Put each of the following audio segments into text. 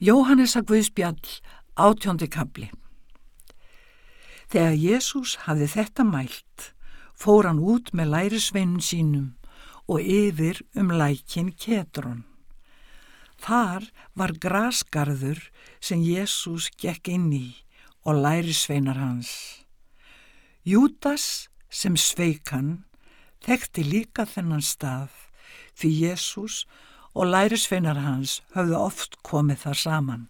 Jóhannes að Guðspjall átjóndi kabli Þegar Jésús hafði þetta mælt, fór hann út með lærisveinum sínum og yfir um lækin Kedron. Þar var grasgarður sem Jésús gekk inn í og lærisveinar hans. Júdas sem sveik hann þekkti líka þennan stað því Jésús og lærisveinar hans höfðu oft komið þar saman.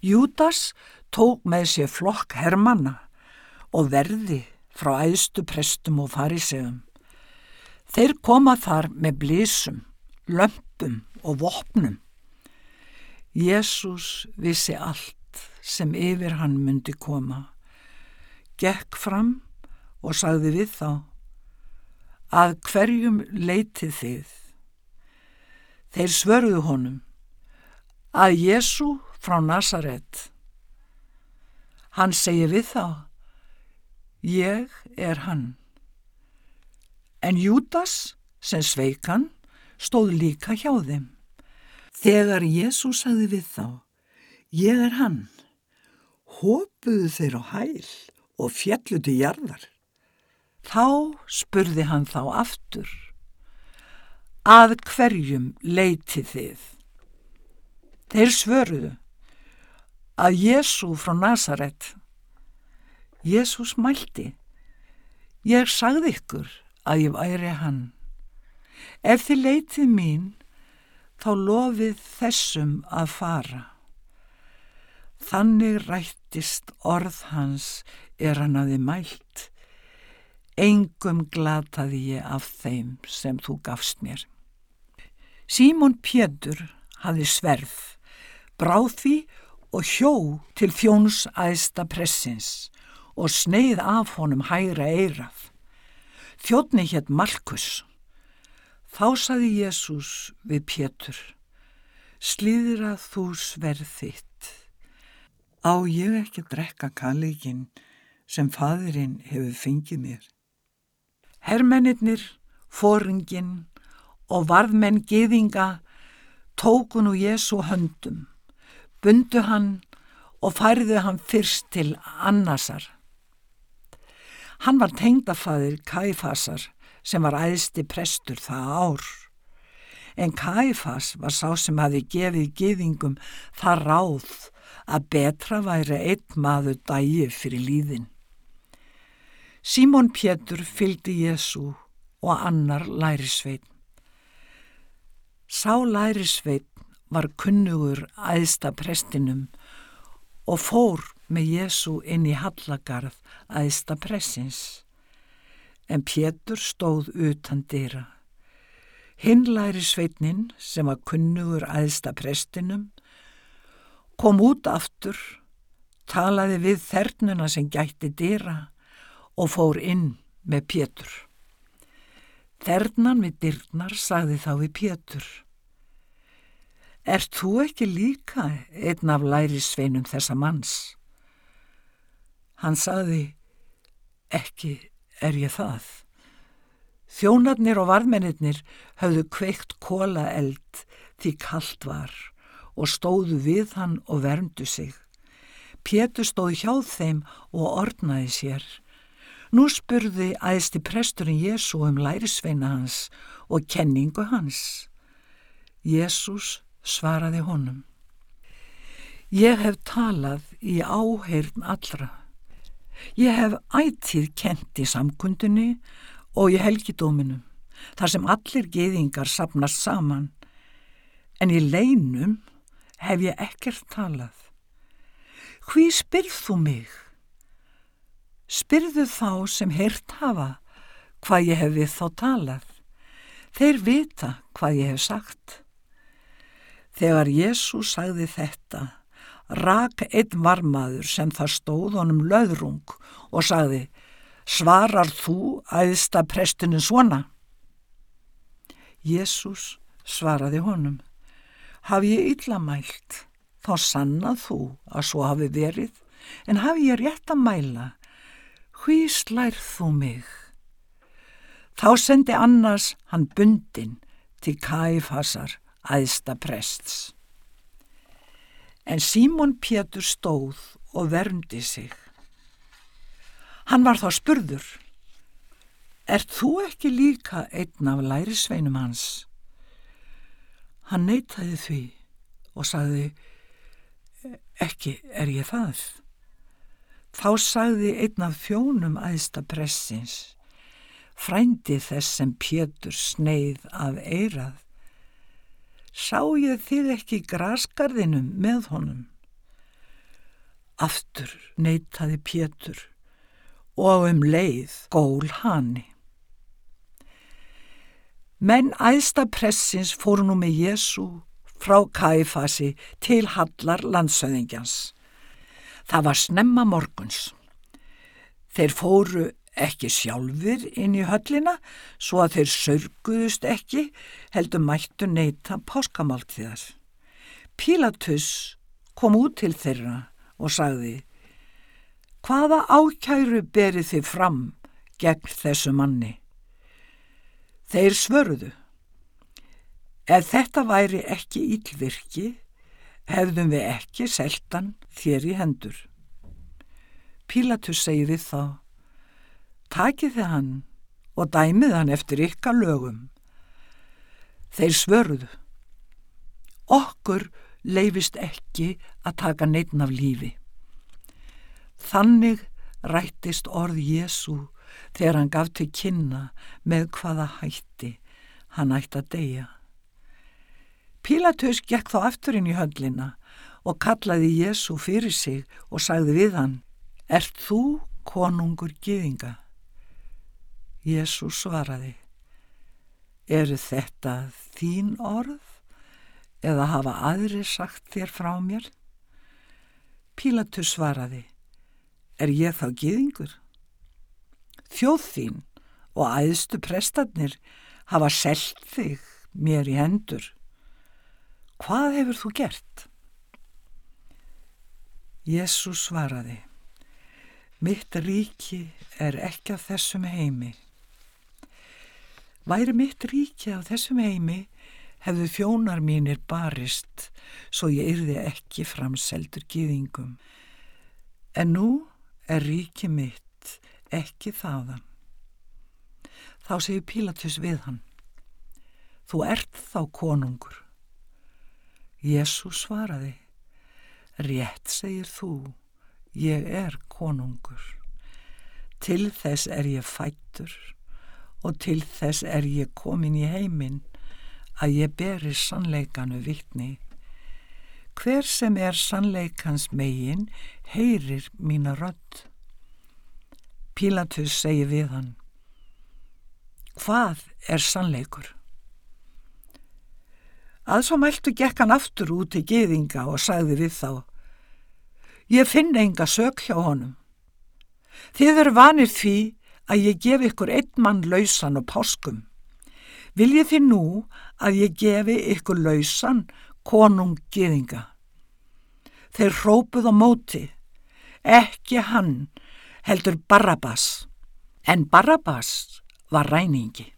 Júdas tók með sér flokk hermanna og verði frá æðstu prestum og farisegum. Þeir koma þar með blísum, lömpum og vopnum. Jésús vissi allt sem yfir hann myndi koma. Gekk fram og sagði við þá að hverjum leitið þið Þeir svörðu honum að Jésu frá Nazaret. Hann segi við þá, ég er hann. En Júdas sem sveikan stóð líka hjá þeim. Þegar Jésu sagði við þá, ég er hann, hópuðu þeir á hæl og fjallutu jarðar. Þá spurði hann þá aftur að hverjum leiti þið. Þeir svöruðu að Jésu frá Nazaret. Jésús mælti, ég sagði ykkur að ég væri hann. Ef þið leitið mín, þá lofið þessum að fara. Þannig rættist orð hans er hann að þið mælt. Engum glataði ég af þeim sem þú gafst mér. Símon Pétur hafði sverð, bráð því og hjó til þjóns aðsta pressins og sneið af honum hægra eirað. Þjóttni hétt Malkus. Þá saði Jésús við Pétur, slíðir að þú sverð þitt. Á ég ekki drekka kallegin sem fadurinn hefur fengið mér. Hermennir, fóringin og varðmenn geðinga tóku nú Jésu höndum, bundu hann og færðu hann fyrst til annasar. Hann var tengdafaðir Kaifasar sem var æðsti prestur það ár. En Kaifas var sá sem hafi gefið geðingum það ráð að betra væri einn maður dægi fyrir líðin. Símon Pétur fylgdi Jésu og annar lærisveit. Sá lærisveit var kunnugur æðsta prestinum og fór með Jésu inn í Hallagarð æðsta pressins. En Pétur stóð utan dýra. Hinn lærisveitnin sem var kunnugur æðsta prestinum kom út aftur, talaði við þernuna sem gætti dýra og fór inn með Pétur. Þernan við dyrnar sagði þá við Pétur. Er þú ekki líka einn af lærisveinum þessa manns? Hann sagði, ekki er ég það. Þjónarnir og varðmennir höfðu kveikt kóla eld því kallt var og stóðu við hann og vermdu sig. Pétur stóði hjá þeim og ornaði sér. Nú spurði æðsti presturinn Jésu um lærisveina hans og kenningu hans. Jésús svaraði honum. Ég hef talað í áheirn allra. Ég hef ætið kent í samkundunni og í helgidóminum, þar sem allir geðingar sapnast saman, en í leinum hef ég ekkert talað. Hví spyrð þú mig? Spyrðu þá sem heyrt hafa hvað ég hef við þá talað. Þeir vita hvað ég hef sagt. Þegar Jésús sagði þetta, rak einn varmaður sem það stóð honum löðrung og sagði, svarar þú æðsta prestinu svona? Jésús svaraði honum, hafi ég illamælt, þá sannað þú að svo hafi verið, en hafi ég rétt að mæla, hví slærð þú mig? Þá sendi annars hann bundin til Kaifasar æðsta prests. En Símon Pétur stóð og verndi sig. Hann var þá spurður. Er þú ekki líka einn af lærisveinum hans? Hann neytaði því og sagði, ekki er ég það. Þá sagði einn af þjónum aðsta pressins, frændi þess sem Pétur sneið af eirað. Sá ég þið ekki graskarðinum með honum? Aftur neytaði Pétur og um leið gól hanni. Menn æðsta pressins fóru nú með Jésu frá Kaifasi til Hallar landsöðingjans. Það var snemma morguns. Þeir fóru ekki sjálfur inn í höllina svo að þeir sörguðust ekki heldur mættu neyta páskamáltíðar. Pílatus kom út til þeirra og sagði Hvaða ákæru berið þið fram gegn þessu manni? Þeir svörðu. Ef þetta væri ekki ílvirki, hefðum við ekki seltan þér í hendur. Pílatus segi við þá, takið þið hann og dæmið hann eftir ykkar lögum. Þeir svörðu. Okkur leifist ekki að taka neittn af lífi. Þannig rættist orð Jésu þegar hann gaf til kynna með hvaða hætti hann ætti að deyja. Pílatus gekk þá aftur inn í höllina og kallaði Jésu fyrir sig og sagði við hann, Ert þú konungur gyðinga? Jésu svaraði, Eru þetta þín orð eða hafa aðri sagt þér frá mér? Pílatus svaraði, er ég þá giðingur? Þjóð þín og æðstu prestarnir hafa selt þig mér í hendur. Hvað hefur þú gert? Jésús svaraði, mitt ríki er ekki af þessum heimi. Væri mitt ríki af þessum heimi hefðu fjónar mínir barist svo ég yrði ekki framseldur giðingum. En nú er ríki mitt ekki þaðan. Þá segir Pílatus við hann, þú ert þá konungur. Jésús svaraði, rétt segir þú, ég er konungur. Til þess er ég fættur og til þess er ég komin í heiminn að ég beri sannleikanu vittni. Hver sem er sannleikans megin heyrir mína rödd. Pílatus segi við hann, hvað er sannleikur? Að svo mæltu gekk hann aftur út í geðinga og sagði við þá, ég finn enga sök hjá honum. Þið eru vanir því að ég gef ykkur einn mann lausan og páskum. Viljið þið nú að ég gefi ykkur lausan konung geðinga? Þeir hrópuð á móti, ekki hann heldur Barrabas, en Barrabas var ræningi.